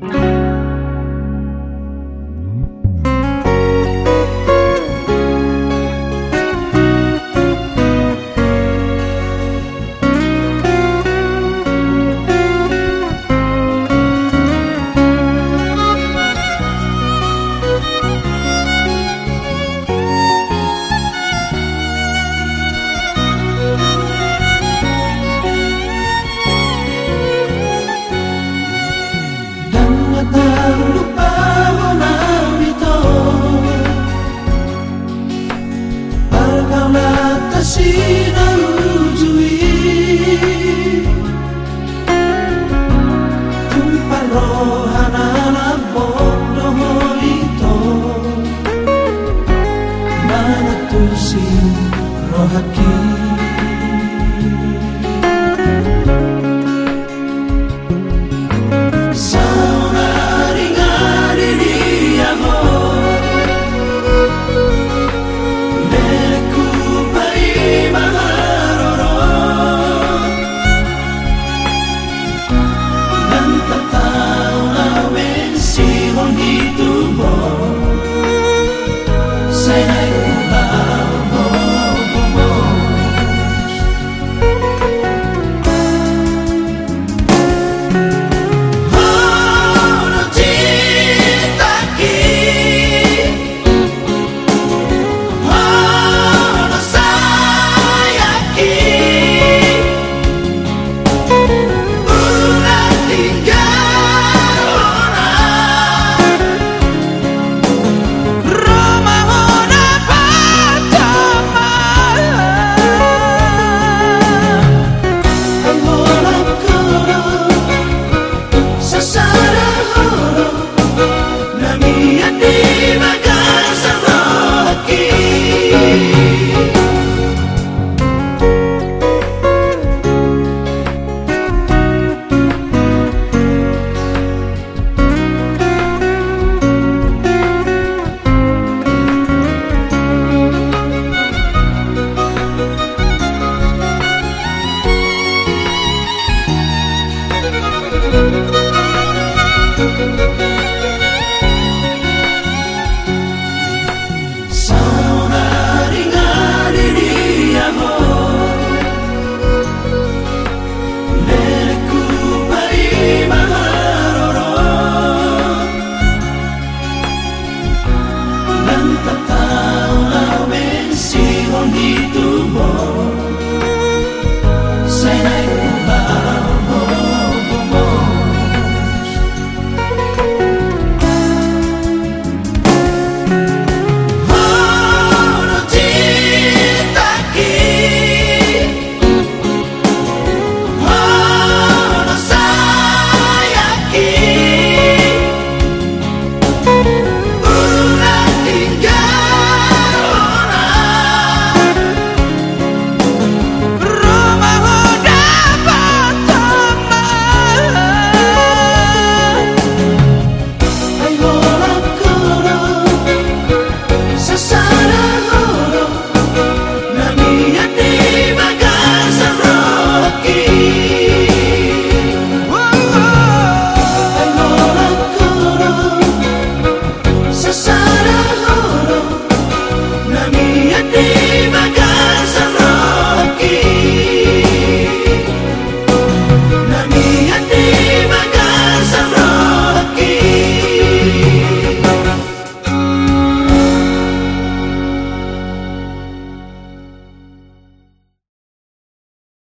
Bye. kürsüyü rahat giy Espírito